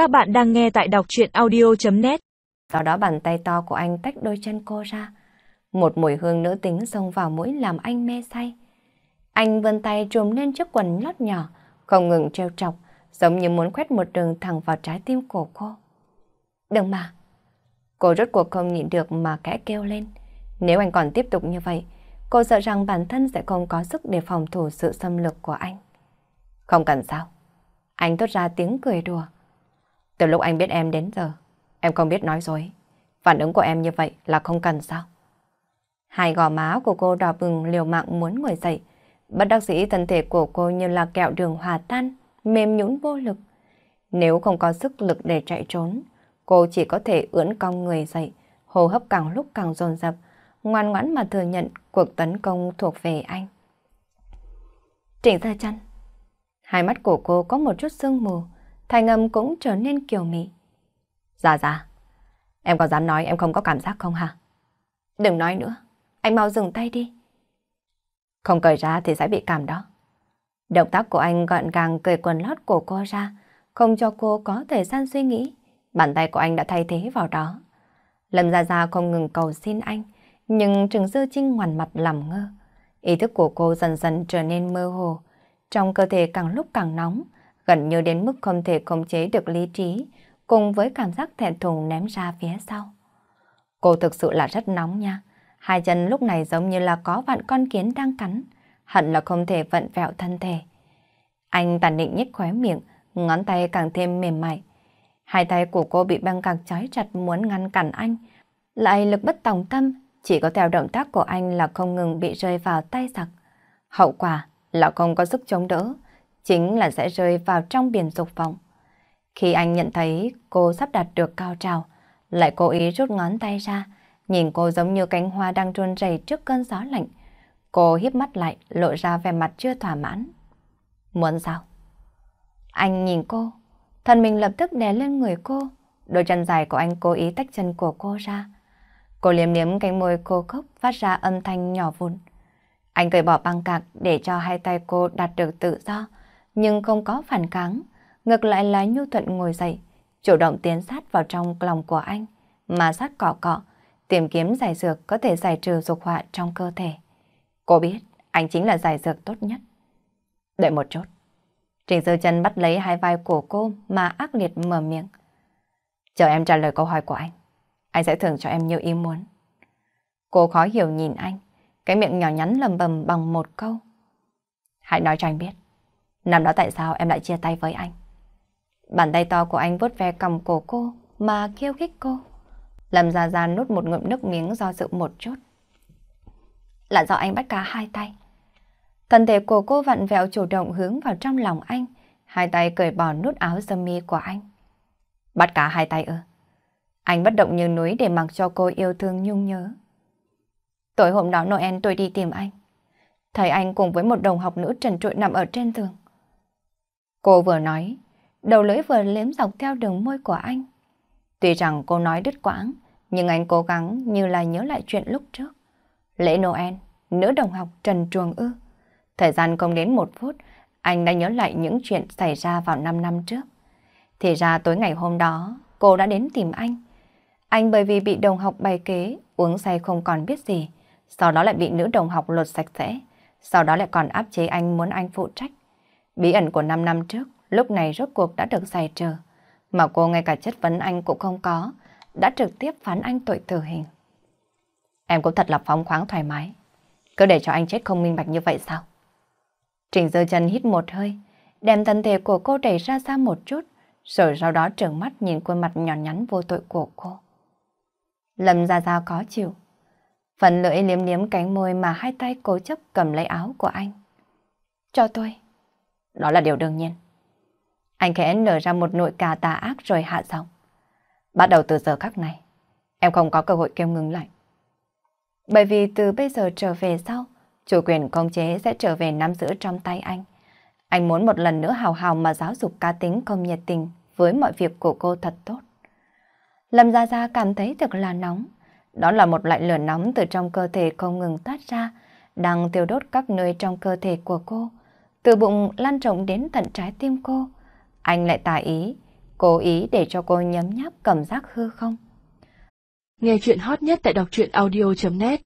Các bạn đang nghe tại đọc chuyện audio.net Sau đó bàn tay to của anh tách đôi chân cô ra. Một mùi hương nữ tính xông vào mũi làm anh mê say. Anh vươn tay trùm lên chiếc quần lót nhỏ, không ngừng treo trọc, giống như muốn quét một đường thẳng vào trái tim của cô. Đừng mà! Cô rốt cuộc không nhịn được mà kẽ kêu lên. Nếu anh còn tiếp tục như vậy, cô sợ rằng bản thân sẽ không có sức để phòng thủ sự xâm lược của anh. Không cần sao. Anh tốt ra tiếng cười đùa. Từ lúc anh biết em đến giờ, em không biết nói dối. Phản ứng của em như vậy là không cần sao? Hai gò má của cô đỏ bừng liều mạng muốn ngồi dậy. Bất đắc dĩ thân thể của cô như là kẹo đường hòa tan, mềm nhũn vô lực. Nếu không có sức lực để chạy trốn, cô chỉ có thể ưỡn cong người dậy, hô hấp càng lúc càng dồn dập, ngoan ngoãn mà thừa nhận cuộc tấn công thuộc về anh. Trịnh ra Chân Hai mắt của cô có một chút sương mù, thành âm cũng trở nên kiều mị. Dạ dạ, em có dám nói em không có cảm giác không hả? Đừng nói nữa, anh mau dừng tay đi. Không cởi ra thì sẽ bị cảm đó. Động tác của anh gọn gàng cởi quần lót của cô ra, không cho cô có thời gian suy nghĩ. Bàn tay của anh đã thay thế vào đó. Lâm Gia Gia không ngừng cầu xin anh, nhưng Trừng Dư Trinh ngoằn mặt làm ngơ. Ý thức của cô dần dần trở nên mơ hồ, trong cơ thể càng lúc càng nóng, gần như đến mức không thể khống chế được lý trí, cùng với cảm giác thẹn thùng ném ra phía sau. Cô thực sự là rất nóng nha. Hai chân lúc này giống như là có vạn con kiến đang cắn, hận là không thể vận vẹo thân thể. Anh tàn định nhếch khóe miệng, ngón tay càng thêm mềm mại. Hai tay của cô bị băng càng trói chặt muốn ngăn cản anh, lại lực bất tòng tâm, chỉ có theo động tác của anh là không ngừng bị rơi vào tay giặc. Hậu quả là không có sức chống đỡ, chính là sẽ rơi vào trong biển dục vọng. Khi anh nhận thấy cô sắp đạt được cao trào, lại cố ý rút ngón tay ra, nhìn cô giống như cánh hoa đang run rẩy trước cơn gió lạnh. Cô híp mắt lại, lộ ra vẻ mặt chưa thỏa mãn. Muốn sao? Anh nhìn cô, thân mình lập tức đè lên người cô, đôi chân dài của anh cố ý tách chân của cô ra. Cô liếm liếm cánh môi cô khóc phát ra âm thanh nhỏ vụn. Anh cởi bỏ băng cạc để cho hai tay cô đạt được tự do, nhưng không có phản kháng. Ngược lại là nhu thuận ngồi dậy, chủ động tiến sát vào trong lòng của anh, mà sát cọ cọ, tìm kiếm giải dược có thể giải trừ dục họa trong cơ thể. Cô biết anh chính là giải dược tốt nhất. Đợi một chút. Trình Dư chân bắt lấy hai vai của cô mà ác liệt mở miệng. Chờ em trả lời câu hỏi của anh. Anh sẽ thưởng cho em nhiều ý muốn. Cô khó hiểu nhìn anh. Cái miệng nhỏ nhắn lầm bầm bằng một câu. Hãy nói cho anh biết. Năm đó tại sao em lại chia tay với anh? Bàn tay to của anh vuốt ve cầm cổ cô mà khiêu khích cô. Lâm Gia Gia nút một ngụm nước miếng do dự một chút. Là do anh bắt cá hai tay. Thân thể của cô vặn vẹo chủ động hướng vào trong lòng anh, hai tay cởi bỏ nút áo sơ mi của anh. Bắt cá hai tay ư? Anh bất động như núi để mặc cho cô yêu thương nhung nhớ. Tối hôm đó Noel tôi đi tìm anh. Thấy anh cùng với một đồng học nữ trần trụi nằm ở trên giường. Cô vừa nói, đầu lưỡi vừa liếm dọc theo đường môi của anh. Tuy rằng cô nói đứt quãng, nhưng anh cố gắng như là nhớ lại chuyện lúc trước. Lễ Noel, nữ đồng học Trần Truồng Ư. Thời gian không đến một phút, anh đã nhớ lại những chuyện xảy ra vào 5 năm trước. Thì ra tối ngày hôm đó, cô đã đến tìm anh. Anh bởi vì bị đồng học bày kế, uống say không còn biết gì, sau đó lại bị nữ đồng học lột sạch sẽ, sau đó lại còn áp chế anh muốn anh phụ trách. Bí ẩn của 5 năm trước, lúc này rốt cuộc đã được giải trừ, mà cô ngay cả chất vấn anh cũng không có, đã trực tiếp phán anh tội tử hình. Em cũng thật là phóng khoáng thoải mái, cứ để cho anh chết không minh bạch như vậy sao? Trình Dơ Chân hít một hơi, đem thân thể của cô đẩy ra xa một chút, rồi sau đó trợn mắt nhìn khuôn mặt nhỏ nhắn vô tội của cô. Lâm ra ra có chịu, Phần lưỡi liếm liếm cánh môi mà hai tay cố chấp cầm lấy áo của anh. Cho tôi. Đó là điều đương nhiên. Anh khẽ nở ra một nụ cà tà ác rồi hạ giọng. Bắt đầu từ giờ khắc này, em không có cơ hội kêu ngừng lại. Bởi vì từ bây giờ trở về sau, chủ quyền công chế sẽ trở về nắm giữ trong tay anh. Anh muốn một lần nữa hào hào mà giáo dục cá tính không nhiệt tình với mọi việc của cô thật tốt. Lâm Gia Gia cảm thấy thật là nóng. Đó là một loại lửa nóng từ trong cơ thể không ngừng toát ra, đang tiêu đốt các nơi trong cơ thể của cô. Từ bụng lan rộng đến tận trái tim cô. Anh lại tà ý, cố ý để cho cô nhấm nháp cảm giác hư không. Nghe chuyện hot nhất tại đọc truyện audio.net